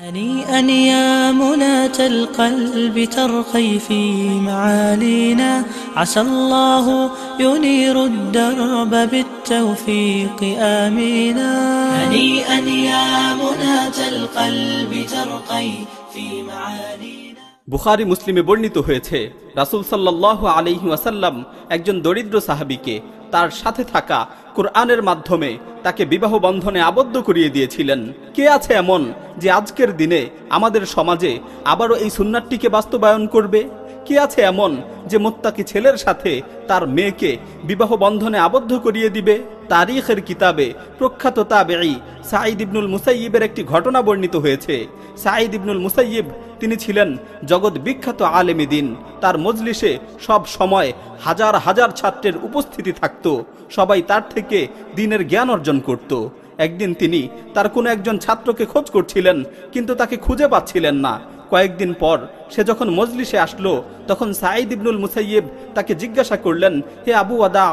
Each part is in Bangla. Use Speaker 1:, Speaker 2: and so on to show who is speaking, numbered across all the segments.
Speaker 1: هنيئا يا مناة القلب ترقي في معالينا عسى الله ينير الدرب بالتوفيق آمينا هنيئا يا مناة القلب ترقي في معالينا
Speaker 2: বুখারি মুসলিমে বর্ণিত হয়েছে রাসুল সাল্লাহ আলহি ওয়াসাল্লাম একজন দরিদ্র সাহাবিকে তার সাথে থাকা কোরআনের মাধ্যমে তাকে বিবাহ বন্ধনে আবদ্ধ করিয়ে দিয়েছিলেন। কে আছে এমন যে আজকের দিনে আমাদের সমাজে আবারও এই সুন্নাতটিকে বাস্তবায়ন করবে? কে আছে এমন যে মোত্তাকি ছেলের সাথে তার মেয়েকে বিবাহ বন্ধনে আবদ্ধ করিয়ে দিবে? তারিখের কিতাবে প্রখ্যাত তাবেঈ সাঈদ ইবনুল মুসাইয়িবের একটি ঘটনা বর্ণিত হয়েছে। সাঈদ ইবনুল মুসাইয়িব তিনি ছিলেন জগৎ বিখ্যাত আলেমী দিন। তার মজলিসে সব সময় হাজার হাজার ছাত্রের উপস্থিতি থাকত। সবাই তার থেকে দিনের জ্ঞান অর্জন করত। একদিন তিনি তার কোনো একজন ছাত্রকে খোঁজ করছিলেন, কিন্তু তাকে খুঁজে পাচ্ছিলেন না। কয়েকদিন পর সে যখন মজলিসে আসলো, তখন সাঈদ ইবনুল মুসাইয়েব তাকে জিজ্ঞাসা করলেন, হে আবু আদা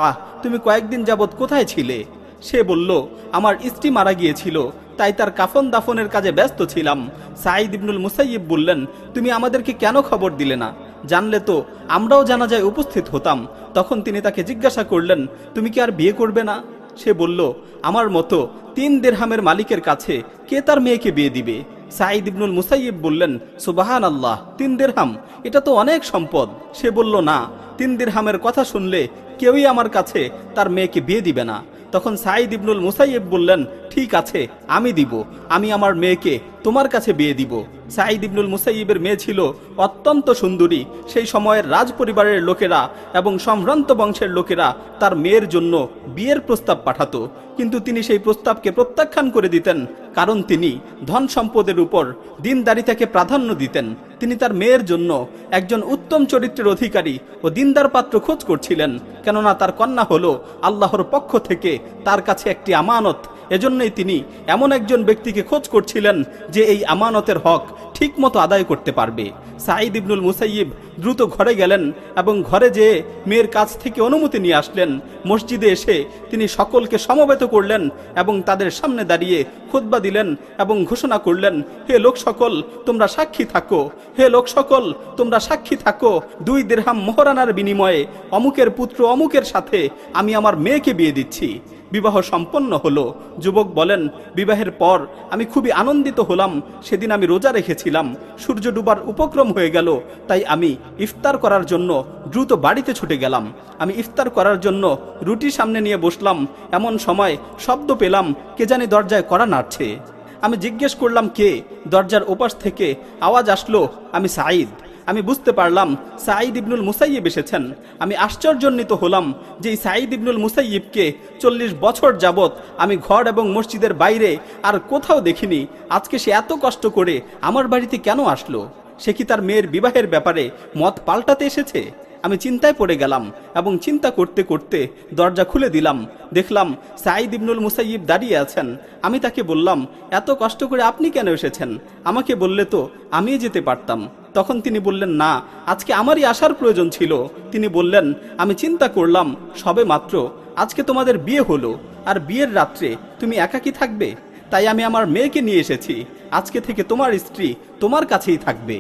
Speaker 2: তুমি কয়েকদিন যাবৎ কোথায় ছিলে? সে বলল, আমার স্ত্রী মারা গিয়েছিল, তাই তার কাফন দাফনের কাজে ব্যস্ত ছিলাম। সাঈদ ইবনুল মুসাইয়েব বললেন, তুমি আমাদেরকে কেন খবর দিলে না? জানলে তো আমরাও জানাজায় উপস্থিত হতাম। তখন তিনি তাকে জিজ্ঞাসা করলেন, তুমি কি আর বিয়ে করবে না? সে বলল, আমার মতো তিন দেড়হামের মালিকের কাছে কে তার মেয়েকে বিয়ে দিবে? সাঈদ ইবনুল মুসাইব বললেন সুবাহান আল্লাহ তিন দেড়হাম, এটা তো অনেক সম্পদ। সে বলল, না, তিন দেড়হামের কথা শুনলে কেউই আমার কাছে তার মেয়েকে বিয়ে দিবে না। তখন সাঈদ ইবনুল মুসাইব বললেন ঠিক আছে, আমি দিব। আমি আমার মেয়েকে তোমার কাছে বিয়ে দিব। সাঈদ ইবনুল মুসাইবের মেয়ে ছিল অত্যন্ত সুন্দরী। সেই সময়ের রাজ পরিবারের লোকেরা এবং সম্ভ্রান্ত বংশের লোকেরা তার মেয়ের জন্য বিয়ের প্রস্তাব পাঠাতো। কিন্তু তিনি সেই প্রস্তাবকে প্রত্যাখ্যান করে দিতেন, কারণ তিনি ধন সম্পদের উপর দিনদারিতাকে প্রাধান্য দিতেন। তিনি তার মেয়ের জন্য একজন উত্তম চরিত্রের অধিকারী ও দিনদার পাত্র খোঁজ করছিলেন, কেননা তার কন্যা হলো আল্লাহর পক্ষ থেকে তার কাছে একটি আমানত এজন্যই তিনি এমন একজন ব্যক্তিকে খোঁজ করছিলেন যে এই আমানতের হক ঠিকমতো আদায় করতে পারবে। সাঈদ ইবনুল মুসাইব দ্রুত ঘরে গেলেন এবং ঘরে যেয়ে মেয়ের কাছ থেকে অনুমতি নিয়ে আসলেন। মসজিদে এসে তিনি সকলকে সমবেত করলেন এবং তাদের সামনে দাঁড়িয়ে খুতবা দিলেন এবং ঘোষণা করলেন, হে লোক সকল, তোমরা সাক্ষী থাকো। হে লোক সকল, তোমরা সাক্ষী থাকো। দুই দেড়হাম মোহরানার বিনিময়ে অমুকের পুত্র অমুকের সাথে আমি আমার মেয়েকে বিয়ে দিচ্ছি। বিবাহ সম্পন্ন হলো। যুবক বলেন, বিবাহের পর আমি খুবই আনন্দিত হলাম। সেদিন আমি রোজা রেখেছিলাম। সূর্য ডুবার উপক্রম হয়ে গেল, তাই আমি ইফতার করার জন্য দ্রুত বাড়িতে ছুটে গেলাম। আমি ইফতার করার জন্য রুটি সামনে নিয়ে বসলাম। এমন সময় শব্দ পেলাম, কে জানি দরজায় করা নাড়ছে। আমি জিজ্ঞেস করলাম, কে? দরজার ওপাশ থেকে আওয়াজ আসলো, আমি সাঈদ। আমি বুঝতে পারলাম, সাঈদ ইবনুল মুসাইব এসেছেন। আমি আশ্চর্যান্বিত হলাম যে সাঈদ ইবনুল মুসাইবকে চল্লিশ বছর যাবত আমি ঘর এবং মসজিদের বাইরে আর কোথাও দেখিনি। আজকে সে এত কষ্ট করে আমার বাড়িতে কেন আসলো? সে কি তার মেয়ের বিবাহের ব্যাপারে মত পাল্টাতে এসেছে? আমি চিন্তায় পড়ে গেলাম এবং চিন্তা করতে করতে দরজা খুলে দিলাম। দেখলাম সাঈদ ইবনুল মুসাইব দাঁড়িয়ে আছেন। আমি তাকে বললাম, এত কষ্ট করে আপনি কেন এসেছেন? আমাকে বললে তো আমি যেতে পারতাম। তখন তিনি বললেন, না, আজকে আমারই আসার প্রয়োজন ছিল। তিনি বললেন, আমি চিন্তা করলাম সবে মাত্র, আজকে তোমাদের বিয়ে হলো, আর বিয়ের রাত্রে তুমি একাকি থাকবে? তাই আমি আমার মেয়েকে নিয়ে এসেছি। আজকে থেকে তোমার স্ত্রী তোমার কাছেই থাকবে।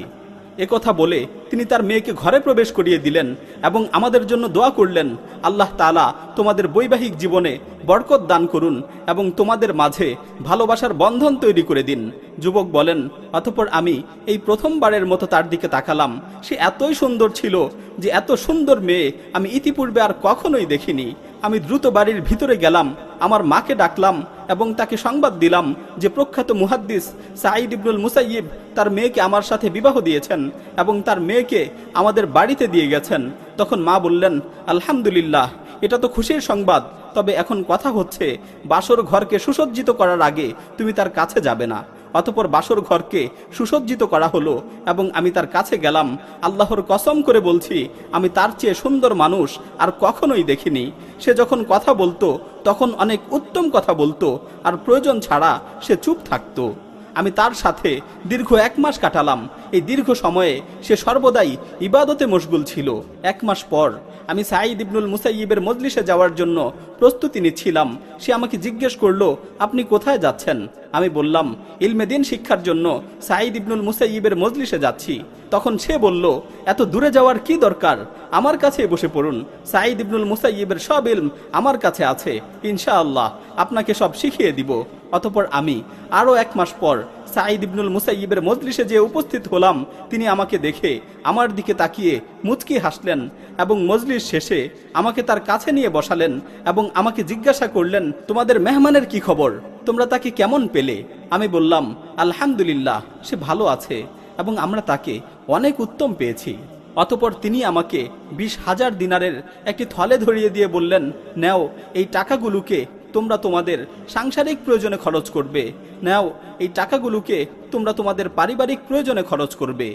Speaker 2: কথা বলে তিনি তার মেয়েকে ঘরে প্রবেশ করিয়ে দিলেন এবং আমাদের জন্য দোয়া করলেন, আল্লাহ তালা তোমাদের বৈবাহিক জীবনে বরকত দান করুন এবং তোমাদের মাঝে ভালোবাসার বন্ধন তৈরি করে দিন। যুবক বলেন, অতপর আমি এই প্রথমবারের মতো তার দিকে তাকালাম। সে এতই সুন্দর ছিল যে এত সুন্দর মেয়ে আমি ইতিপূর্বে আর কখনোই দেখিনি। আমি দ্রুত বাড়ির ভিতরে গেলাম, আমার মাকে ডাকলাম এবং তাকে সংবাদ দিলাম যে প্রখ্যাত মুহাদ্দিস সাঈদ ইবনুল মুসাইব তার মেয়েকে আমার সাথে বিবাহ দিয়েছেন এবং তার মেয়েকে আমাদের বাড়িতে দিয়ে গেছেন। তখন মা বললেন, আলহামদুলিল্লাহ, এটা তো খুশির সংবাদ, তবে এখন কথা হচ্ছে, বাসর ঘরকে সুসজ্জিত করার আগে তুমি তার কাছে যাবে না। অতপর বাসর ঘরকে সুসজ্জিত করা হলো এবং আমি তার কাছে গেলাম। আল্লাহর কসম করে বলছি, আমি তার চেয়ে সুন্দর মানুষ আর কখনোই দেখিনি। সে যখন কথা বলতো, তখন অনেক উত্তম কথা বলতো আর প্রয়োজন ছাড়া সে চুপ থাকতো। আমি তার সাথে দীর্ঘ এক মাস কাটালাম। এই দীর্ঘ সময়ে সে সর্বদাই ইবাদতে মশগুল ছিল। এক মাস পর আমি সাঈদ ইবনুল মুসাইবের মজলিসে যাওয়ার জন্য প্রস্তুতি নিচ্ছিলাম। সে আমাকে জিজ্ঞেস করল, আপনি কোথায় যাচ্ছেন? আমি বললাম, ইলমে দিন শিক্ষার জন্য সাঈদ ইবনুল মুসাইবের মজলিসে যাচ্ছি। তখন সে বলল, এত দূরে যাওয়ার কি দরকার? আমার কাছে বসে পড়ুন। সাঈদ ইবনুল মুসাইবের সব ইলম আমার কাছে আছে। ইনশাআল্লাহ আপনাকে সব শিখিয়ে দিব। অতপর আমি, আরও এক মাস পর সাঈদ ইবনুল মুসাইবের মজলিসে যে উপস্থিত হলাম। তিনি আমাকে দেখে আমার দিকে তাকিয়ে মুচকি হাসলেন এবং মজলিস শেষে আমাকে তার কাছে নিয়ে বসালেন এবং আমাকে জিজ্ঞাসা করলেন, তোমাদের মেহমানের কি খবর? তোমরা তাকে কেমন পেলে? আমি বললাম, আলহামদুলিল্লাহ, সে ভালো আছে এবং আমরা তাকে অনেক উত্তম পেয়েছি। অতপর তিনি আমাকে বিশ হাজার দিনারের একটি থলে ধরিয়ে দিয়ে বললেন, নেও, এই টাকাগুলোকে তোমরা তোমাদের সাংসারিক প্রয়োজনে খরচ করবে। নাও, এই টাকাগুলোকে তোমরা তোমাদের পারিবারিক প্রয়োজনে খরচ করবে।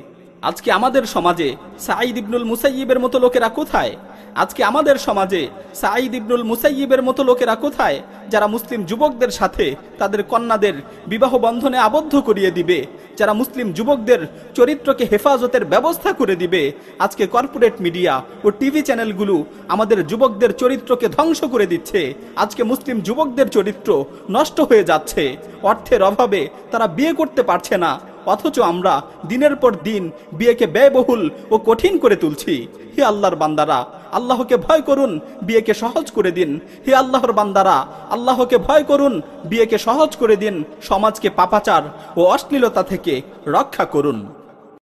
Speaker 2: আজকে আমাদের সমাজে সাঈদ ইবনুল মুসাইয়িবের মতো লোকেরা কোথায়? আজকে আমাদের সমাজে সাঈদ ইবনুল মুসাইয়িবের মতো লোকেরা কোথায় যারা মুসলিম যুবকদের সাথে তাদের কন্যাদের বিবাহ বন্ধনে আবদ্ধ করিয়ে দিবে, যারা মুসলিম যুবকদের চরিত্রকে হেফাজতের ব্যবস্থা করে দিবে? আজকে কর্পোরেট মিডিয়া ও টিভি চ্যানেলগুলো আমাদের যুবকদের চরিত্রকে ধ্বংস করে দিচ্ছে। আজকে মুসলিম যুবকদের চরিত্র নষ্ট হয়ে যাচ্ছে। অর্থের অভাবে তারা বিয়ে করতে পারছে না। অথচ আমরা দিনের পর দিন বিয়েকে ব্যয়বহুল ও কঠিন করে তুলছি। হে আল্লাহর বান্দারা, আল্লাহকে ভয় করুন, বিয়েকে সহজ করে দিন। হে আল্লাহর বান্দারা, আল্লাহকে ভয় করুন, বিয়েকে সহজ করে দিন। সমাজকে পাপাচার ও অশ্লীলতা থেকে রক্ষা করুন।